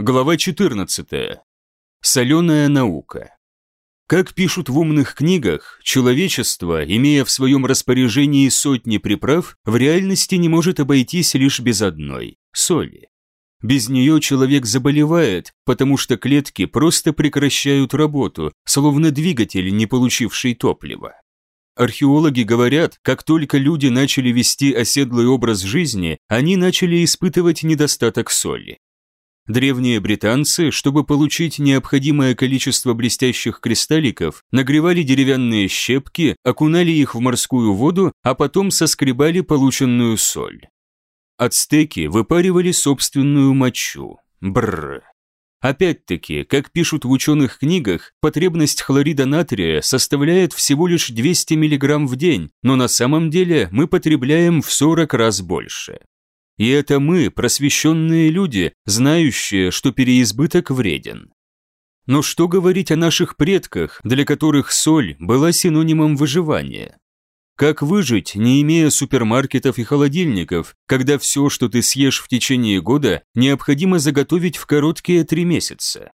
Глава 14. Соленая наука. Как пишут в умных книгах, человечество, имея в своем распоряжении сотни приправ, в реальности не может обойтись лишь без одной – соли. Без нее человек заболевает, потому что клетки просто прекращают работу, словно двигатель, не получивший топлива. Археологи говорят, как только люди начали вести оседлый образ жизни, они начали испытывать недостаток соли. Древние британцы, чтобы получить необходимое количество блестящих кристалликов, нагревали деревянные щепки, окунали их в морскую воду, а потом соскребали полученную соль. Ацтеки выпаривали собственную мочу. Бррр. Опять-таки, как пишут в ученых книгах, потребность хлорида натрия составляет всего лишь 200 мг в день, но на самом деле мы потребляем в 40 раз больше. И это мы, просвещенные люди, знающие, что переизбыток вреден. Но что говорить о наших предках, для которых соль была синонимом выживания? Как выжить, не имея супермаркетов и холодильников, когда все, что ты съешь в течение года, необходимо заготовить в короткие три месяца?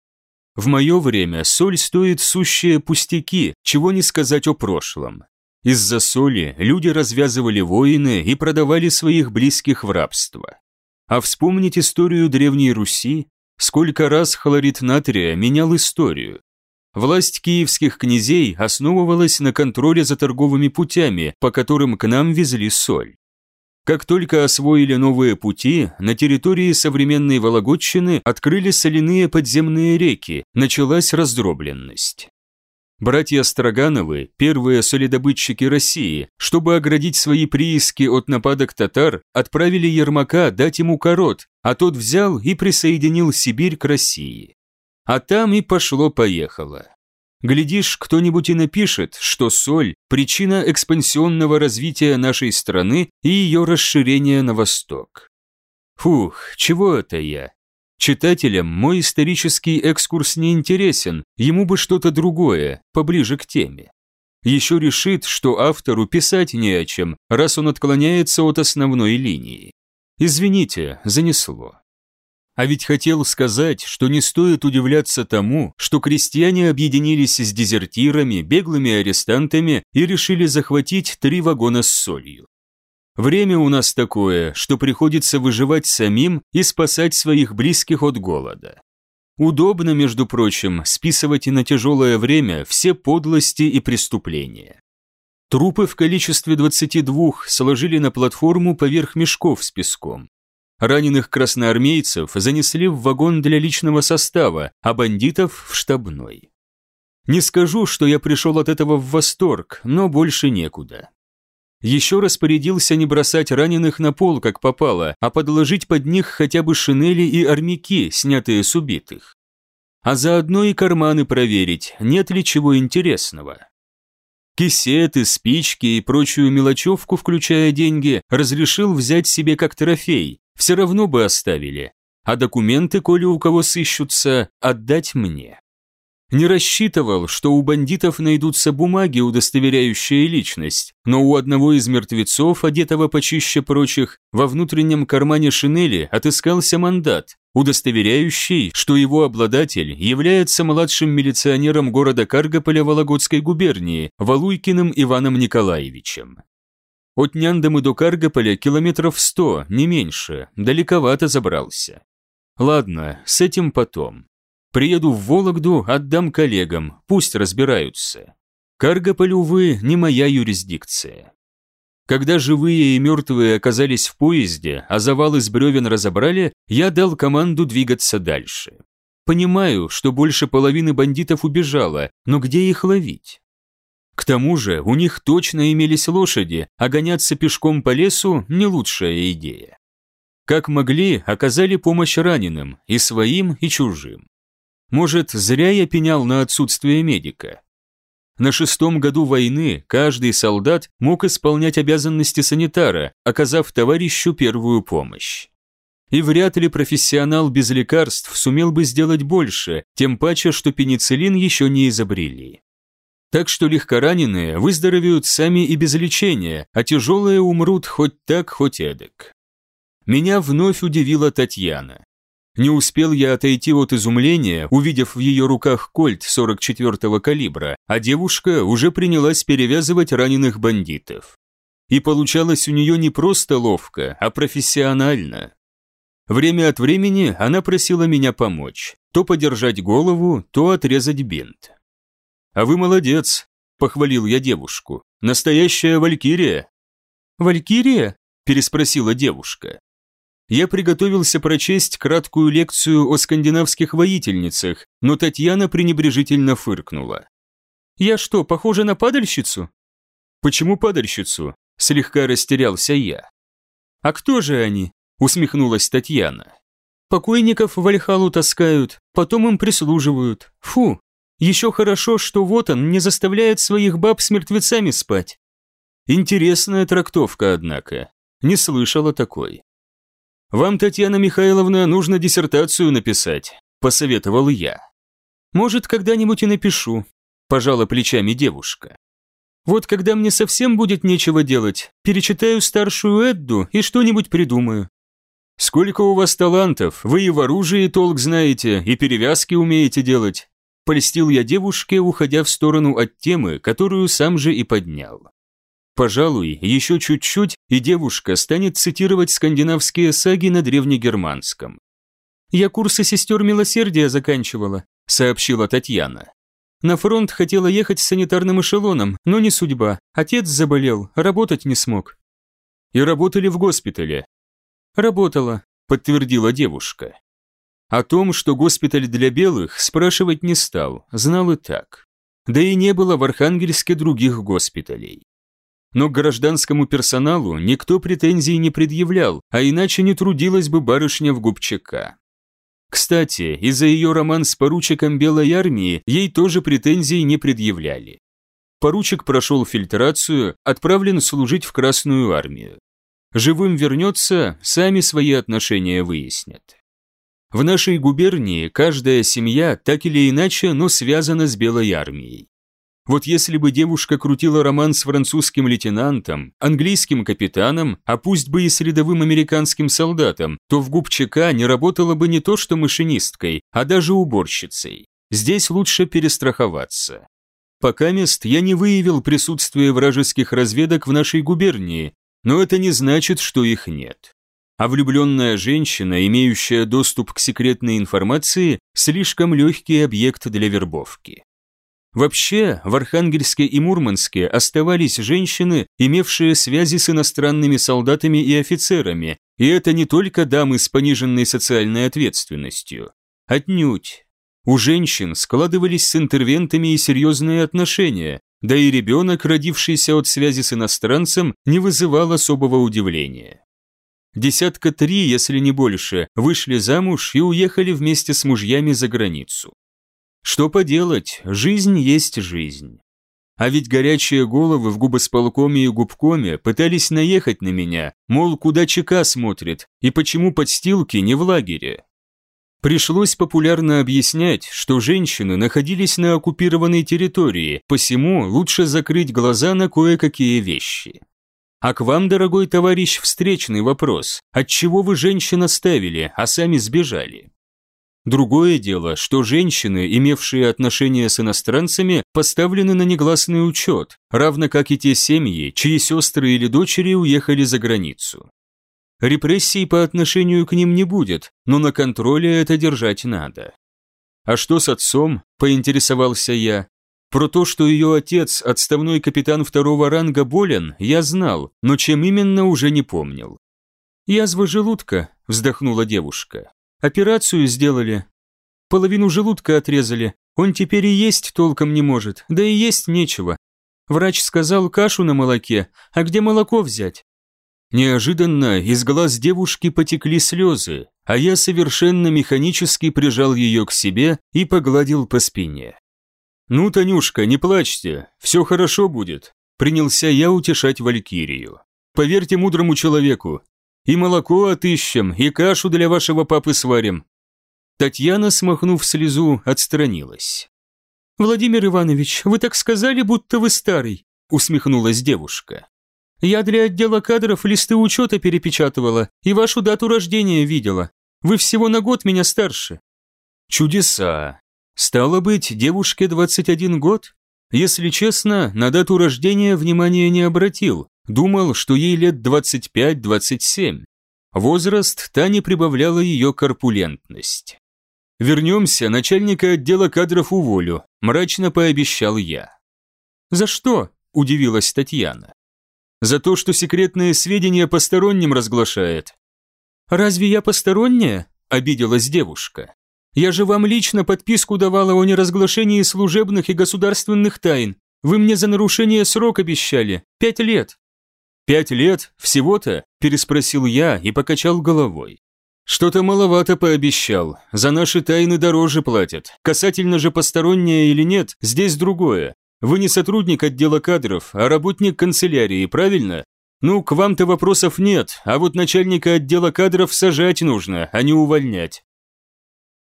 В мое время соль стоит сущие пустяки, чего не сказать о прошлом. Из-за соли люди развязывали войны и продавали своих близких в рабство. А вспомнить историю Древней Руси, сколько раз хлорид натрия менял историю. Власть киевских князей основывалась на контроле за торговыми путями, по которым к нам везли соль. Как только освоили новые пути, на территории современной Вологодчины открыли соляные подземные реки, началась раздробленность. Братья Строгановы – первые солидобытчики России, чтобы оградить свои прииски от нападок татар, отправили Ермака дать ему корот, а тот взял и присоединил Сибирь к России. А там и пошло-поехало. Глядишь, кто-нибудь и напишет, что соль – причина экспансионного развития нашей страны и ее расширения на восток. Фух, чего это я? Читателям мой исторический экскурс не интересен, ему бы что-то другое, поближе к теме. Еще решит, что автору писать не о чем, раз он отклоняется от основной линии. Извините, занесло. А ведь хотел сказать, что не стоит удивляться тому, что крестьяне объединились с дезертирами, беглыми арестантами и решили захватить три вагона с солью. Время у нас такое, что приходится выживать самим и спасать своих близких от голода. Удобно, между прочим, списывать и на тяжелое время все подлости и преступления. Трупы в количестве 22 сложили на платформу поверх мешков с песком. Раненых красноармейцев занесли в вагон для личного состава, а бандитов в штабной. Не скажу, что я пришел от этого в восторг, но больше некуда. Еще распорядился не бросать раненых на пол, как попало, а подложить под них хотя бы шинели и армяки, снятые с убитых. А заодно и карманы проверить, нет ли чего интересного. Кисеты, спички и прочую мелочевку, включая деньги, разрешил взять себе как трофей, все равно бы оставили. А документы, коли у кого сыщутся, отдать мне. Не рассчитывал, что у бандитов найдутся бумаги, удостоверяющие личность, но у одного из мертвецов, одетого почище прочих, во внутреннем кармане шинели отыскался мандат, удостоверяющий, что его обладатель является младшим милиционером города Каргополя Вологодской губернии Валуйкиным Иваном Николаевичем. От Няндамы до Каргополя километров сто, не меньше, далековато забрался. Ладно, с этим потом. Приеду в Вологду, отдам коллегам, пусть разбираются. Каргополь, увы, не моя юрисдикция. Когда живые и мертвые оказались в поезде, а завал из бревен разобрали, я дал команду двигаться дальше. Понимаю, что больше половины бандитов убежало, но где их ловить? К тому же у них точно имелись лошади, а гоняться пешком по лесу – не лучшая идея. Как могли, оказали помощь раненым, и своим, и чужим. Может, зря я пенял на отсутствие медика. На шестом году войны каждый солдат мог исполнять обязанности санитара, оказав товарищу первую помощь. И вряд ли профессионал без лекарств сумел бы сделать больше, тем паче, что пенициллин еще не изобрели. Так что легкораненые выздоровеют сами и без лечения, а тяжелые умрут хоть так, хоть эдак. Меня вновь удивила Татьяна. Не успел я отойти от изумления, увидев в ее руках кольт 44-го калибра, а девушка уже принялась перевязывать раненых бандитов. И получалось у нее не просто ловко, а профессионально. Время от времени она просила меня помочь, то подержать голову, то отрезать бинт. «А вы молодец», – похвалил я девушку. «Настоящая валькирия». «Валькирия?» – переспросила девушка. Я приготовился прочесть краткую лекцию о скандинавских воительницах, но Татьяна пренебрежительно фыркнула. «Я что, похожа на падальщицу?» «Почему падальщицу?» – слегка растерялся я. «А кто же они?» – усмехнулась Татьяна. «Покойников в Вальхалу таскают, потом им прислуживают. Фу, еще хорошо, что вот он не заставляет своих баб с мертвецами спать». Интересная трактовка, однако. Не слышала такой. «Вам, Татьяна Михайловна, нужно диссертацию написать», – посоветовал я. «Может, когда-нибудь и напишу», – пожала плечами девушка. «Вот когда мне совсем будет нечего делать, перечитаю старшую Эдду и что-нибудь придумаю». «Сколько у вас талантов, вы и в оружии толк знаете, и перевязки умеете делать», – польстил я девушке, уходя в сторону от темы, которую сам же и поднял. Пожалуй, еще чуть-чуть, и девушка станет цитировать скандинавские саги на древнегерманском. «Я курсы сестер милосердия заканчивала», – сообщила Татьяна. «На фронт хотела ехать с санитарным эшелоном, но не судьба. Отец заболел, работать не смог». «И работали в госпитале?» «Работала», – подтвердила девушка. О том, что госпиталь для белых, спрашивать не стал, знал и так. Да и не было в Архангельске других госпиталей. Но гражданскому персоналу никто претензий не предъявлял, а иначе не трудилась бы барышня в губчака. Кстати, из-за ее роман с поручиком Белой армии ей тоже претензий не предъявляли. Поручик прошел фильтрацию, отправлен служить в Красную армию. Живым вернется, сами свои отношения выяснят. В нашей губернии каждая семья так или иначе, но связана с Белой армией. Вот если бы девушка крутила роман с французским лейтенантом, английским капитаном, а пусть бы и с рядовым американским солдатом, то в ГУПЧК не работала бы не то что машинисткой, а даже уборщицей. Здесь лучше перестраховаться. Пока мест я не выявил присутствие вражеских разведок в нашей губернии, но это не значит, что их нет. А влюбленная женщина, имеющая доступ к секретной информации, слишком легкий объект для вербовки. Вообще, в Архангельске и Мурманске оставались женщины, имевшие связи с иностранными солдатами и офицерами, и это не только дамы с пониженной социальной ответственностью. Отнюдь. У женщин складывались с интервентами и серьезные отношения, да и ребенок, родившийся от связи с иностранцем, не вызывал особого удивления. Десятка три, если не больше, вышли замуж и уехали вместе с мужьями за границу. Что поделать, жизнь есть жизнь. А ведь горячие головы в губосполкоме и губкоме пытались наехать на меня, мол, куда ЧК смотрит и почему подстилки не в лагере. Пришлось популярно объяснять, что женщины находились на оккупированной территории, посему лучше закрыть глаза на кое-какие вещи. А к вам, дорогой товарищ, встречный вопрос. Отчего вы женщин оставили, а сами сбежали? Другое дело, что женщины, имевшие отношения с иностранцами, поставлены на негласный учет, равно как и те семьи, чьи сестры или дочери уехали за границу. Репрессий по отношению к ним не будет, но на контроле это держать надо. А что с отцом, поинтересовался я. Про то, что ее отец, отставной капитан второго ранга, болен, я знал, но чем именно уже не помнил. «Язва желудка», – вздохнула девушка. Операцию сделали. Половину желудка отрезали. Он теперь и есть толком не может, да и есть нечего. Врач сказал кашу на молоке, а где молоко взять? Неожиданно из глаз девушки потекли слезы, а я совершенно механически прижал ее к себе и погладил по спине. «Ну, Танюшка, не плачьте, все хорошо будет», принялся я утешать Валькирию. «Поверьте мудрому человеку, и молоко отыщем, и кашу для вашего папы сварим». Татьяна, смахнув слезу, отстранилась. «Владимир Иванович, вы так сказали, будто вы старый», усмехнулась девушка. «Я для отдела кадров листы учета перепечатывала и вашу дату рождения видела. Вы всего на год меня старше». Чудеса. Стало быть, девушке 21 год? Если честно, на дату рождения внимания не обратил. Думал, что ей лет 25-27. Возраст та не прибавляла ее корпулентность. «Вернемся, начальника отдела кадров уволю», – мрачно пообещал я. «За что?» – удивилась Татьяна. «За то, что секретные сведения посторонним разглашает». «Разве я посторонняя?» – обиделась девушка. «Я же вам лично подписку давала о неразглашении служебных и государственных тайн. Вы мне за нарушение срок обещали. Пять лет». «Пять лет? Всего-то?» – переспросил я и покачал головой. «Что-то маловато пообещал. За наши тайны дороже платят. Касательно же постороннее или нет, здесь другое. Вы не сотрудник отдела кадров, а работник канцелярии, правильно? Ну, к вам-то вопросов нет, а вот начальника отдела кадров сажать нужно, а не увольнять».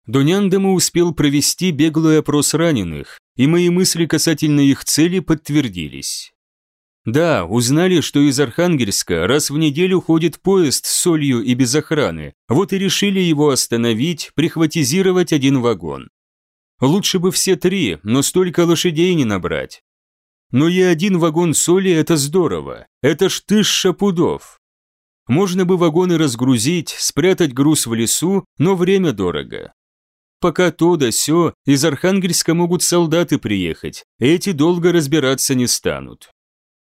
Дуняндему успел провести беглый опрос раненых, и мои мысли касательно их цели подтвердились. Да, узнали, что из Архангельска раз в неделю ходит поезд с солью и без охраны, вот и решили его остановить, прихватизировать один вагон. Лучше бы все три, но столько лошадей не набрать. Но и один вагон соли – это здорово, это ж тысяча пудов. Можно бы вагоны разгрузить, спрятать груз в лесу, но время дорого. Пока то да сё, из Архангельска могут солдаты приехать, эти долго разбираться не станут.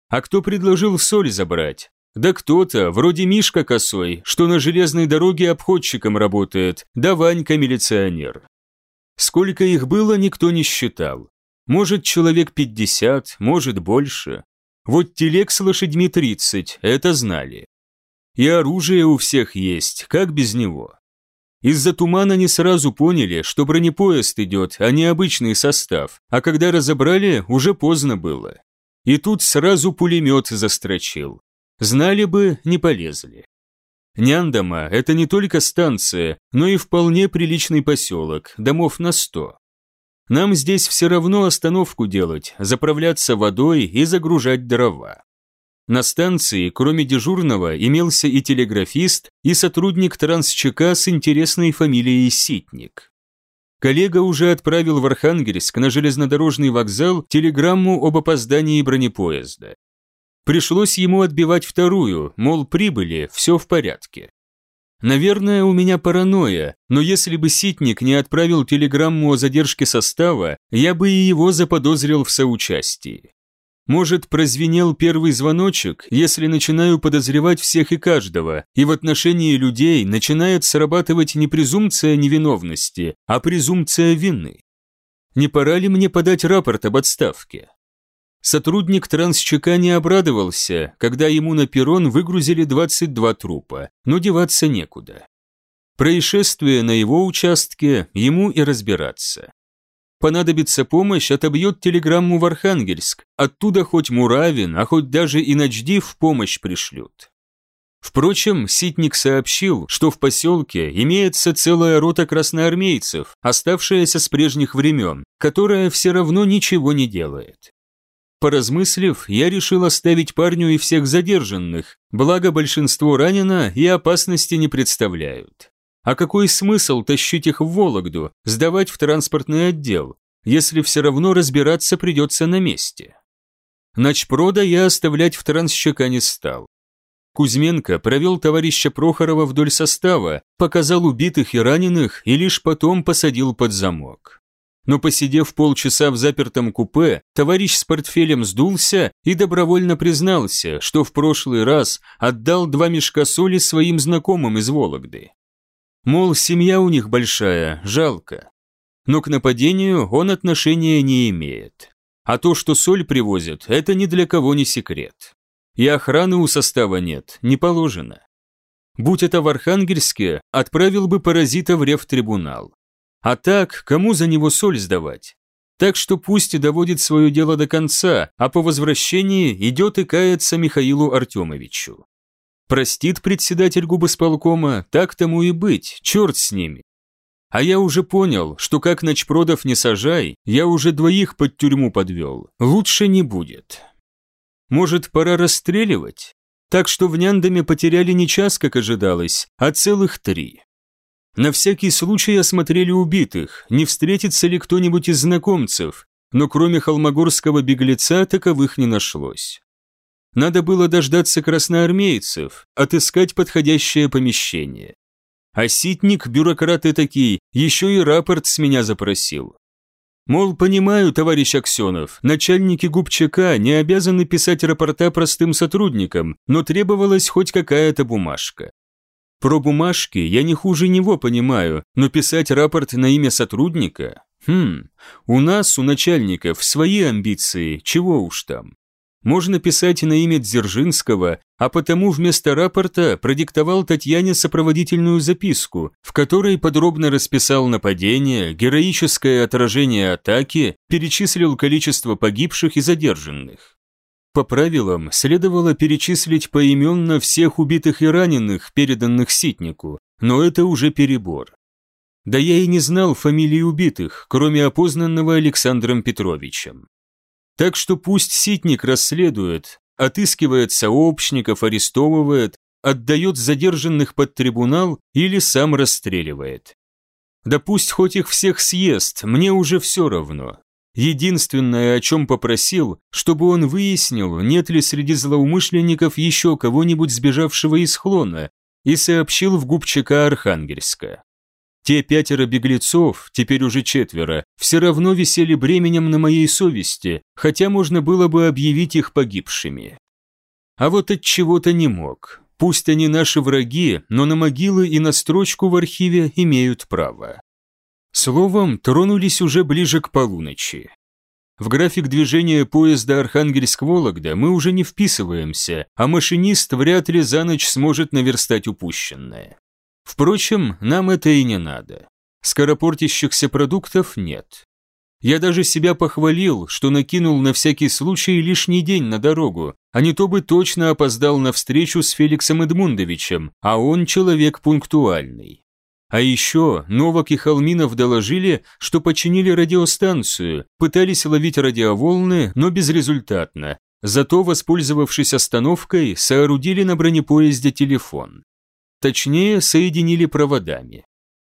А кто предложил соль забрать? Да кто-то, вроде Мишка Косой, что на железной дороге обходчиком работает, да Ванька милиционер. Сколько их было, никто не считал. Может, человек 50, может, больше. Вот телег с лошадьми 30, это знали. И оружие у всех есть, как без него. Из-за тумана не сразу поняли, что бронепоезд идет, а не обычный состав, а когда разобрали, уже поздно было. И тут сразу пулемет застрочил. Знали бы, не полезли. Няндама – это не только станция, но и вполне приличный поселок, домов на сто. Нам здесь все равно остановку делать, заправляться водой и загружать дрова. На станции, кроме дежурного, имелся и телеграфист, и сотрудник трансчека с интересной фамилией Ситник. Коллега уже отправил в Архангельск на железнодорожный вокзал телеграмму об опоздании бронепоезда. Пришлось ему отбивать вторую, мол, прибыли, все в порядке. Наверное, у меня паранойя, но если бы Ситник не отправил телеграмму о задержке состава, я бы и его заподозрил в соучастии. Может, прозвенел первый звоночек, если начинаю подозревать всех и каждого, и в отношении людей начинает срабатывать не презумпция невиновности, а презумпция вины. Не пора ли мне подать рапорт об отставке? Сотрудник трансчека не обрадовался, когда ему на перрон выгрузили 22 трупа, но деваться некуда. Происшествие на его участке, ему и разбираться. Понадобится помощь, отобьет телеграмму в Архангельск. Оттуда хоть Муравин, а хоть даже и Начди в помощь пришлют. Впрочем, Ситник сообщил, что в поселке имеется целая рота красноармейцев, оставшаяся с прежних времен, которая все равно ничего не делает. Поразмыслив, я решил оставить парню и всех задержанных, благо большинство ранено и опасности не представляют. А какой смысл тащить их в Вологду, сдавать в транспортный отдел, если все равно разбираться придется на месте? Начпрода я оставлять в трансщика не стал. Кузьменко провел товарища Прохорова вдоль состава, показал убитых и раненых и лишь потом посадил под замок. Но посидев полчаса в запертом купе, товарищ с портфелем сдулся и добровольно признался, что в прошлый раз отдал два мешка соли своим знакомым из Вологды. Мол, семья у них большая, жалко. Но к нападению он отношения не имеет. А то, что соль привозят, это ни для кого не секрет. И охраны у состава нет, не положено. Будь это в Архангельске, отправил бы паразита в рефтрибунал. А так, кому за него соль сдавать? Так что пусть и доводит свое дело до конца, а по возвращении идет и кается Михаилу Артемовичу. Простит председатель губосполкома, так тому и быть, черт с ними. А я уже понял, что как ночпродов не сажай, я уже двоих под тюрьму подвел, лучше не будет. Может, пора расстреливать? Так что в Няндаме потеряли не час, как ожидалось, а целых три. На всякий случай осмотрели убитых, не встретится ли кто-нибудь из знакомцев, но кроме холмогорского беглеца таковых не нашлось. Надо было дождаться красноармейцев, отыскать подходящее помещение. А ситник, бюрократ и такие, еще и рапорт с меня запросил. Мол, понимаю, товарищ Аксенов, начальники губчака не обязаны писать рапорта простым сотрудникам, но требовалась хоть какая-то бумажка. Про бумажки я не хуже него понимаю, но писать рапорт на имя сотрудника? Хм, у нас, у начальников, свои амбиции, чего уж там можно писать на имя Дзержинского, а потому вместо рапорта продиктовал Татьяне сопроводительную записку, в которой подробно расписал нападение, героическое отражение атаки, перечислил количество погибших и задержанных. По правилам, следовало перечислить поименно всех убитых и раненых, переданных Ситнику, но это уже перебор. Да я и не знал фамилии убитых, кроме опознанного Александром Петровичем. Так что пусть Ситник расследует, отыскивает сообщников, арестовывает, отдает задержанных под трибунал или сам расстреливает. Да пусть хоть их всех съест, мне уже все равно. Единственное, о чем попросил, чтобы он выяснил, нет ли среди злоумышленников еще кого-нибудь сбежавшего из хлона, и сообщил в губчака Архангельска. Те пятеро беглецов, теперь уже четверо, все равно висели бременем на моей совести, хотя можно было бы объявить их погибшими. А вот от чего-то не мог. Пусть они наши враги, но на могилы и на строчку в архиве имеют право. Словом, тронулись уже ближе к полуночи. В график движения поезда Архангельск-Вологда мы уже не вписываемся, а машинист вряд ли за ночь сможет наверстать упущенное. Впрочем, нам это и не надо. Скоропортящихся продуктов нет. Я даже себя похвалил, что накинул на всякий случай лишний день на дорогу, а не то бы точно опоздал на встречу с Феликсом Эдмундовичем, а он человек пунктуальный. А еще Новак и Холминов доложили, что починили радиостанцию, пытались ловить радиоволны, но безрезультатно. Зато, воспользовавшись остановкой, соорудили на бронепоезде телефон. Точнее, соединили проводами.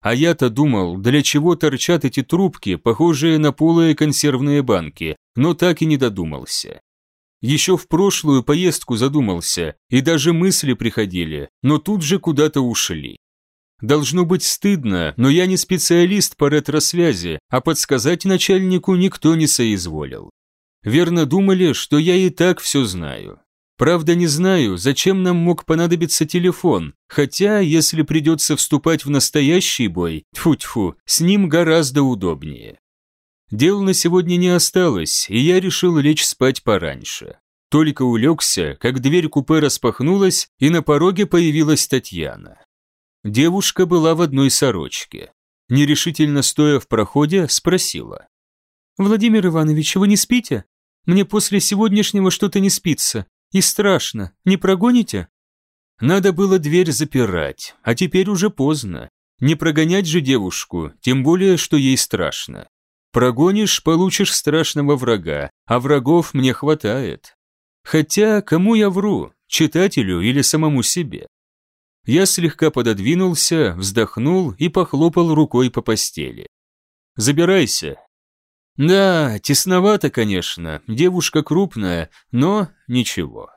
А я-то думал, для чего торчат эти трубки, похожие на полые консервные банки, но так и не додумался. Еще в прошлую поездку задумался, и даже мысли приходили, но тут же куда-то ушли. Должно быть стыдно, но я не специалист по ретросвязи, а подсказать начальнику никто не соизволил. Верно думали, что я и так все знаю. Правда, не знаю, зачем нам мог понадобиться телефон, хотя, если придется вступать в настоящий бой, тьфу-тьфу, с ним гораздо удобнее. Дел на сегодня не осталось, и я решил лечь спать пораньше. Только улегся, как дверь купе распахнулась, и на пороге появилась Татьяна. Девушка была в одной сорочке. Нерешительно стоя в проходе, спросила. «Владимир Иванович, вы не спите? Мне после сегодняшнего что-то не спится. И страшно. Не прогоните?» Надо было дверь запирать, а теперь уже поздно. Не прогонять же девушку, тем более, что ей страшно. Прогонишь, получишь страшного врага, а врагов мне хватает. Хотя, кому я вру, читателю или самому себе? Я слегка пододвинулся, вздохнул и похлопал рукой по постели. «Забирайся, да, тесновато, конечно, девушка крупная, но ничего.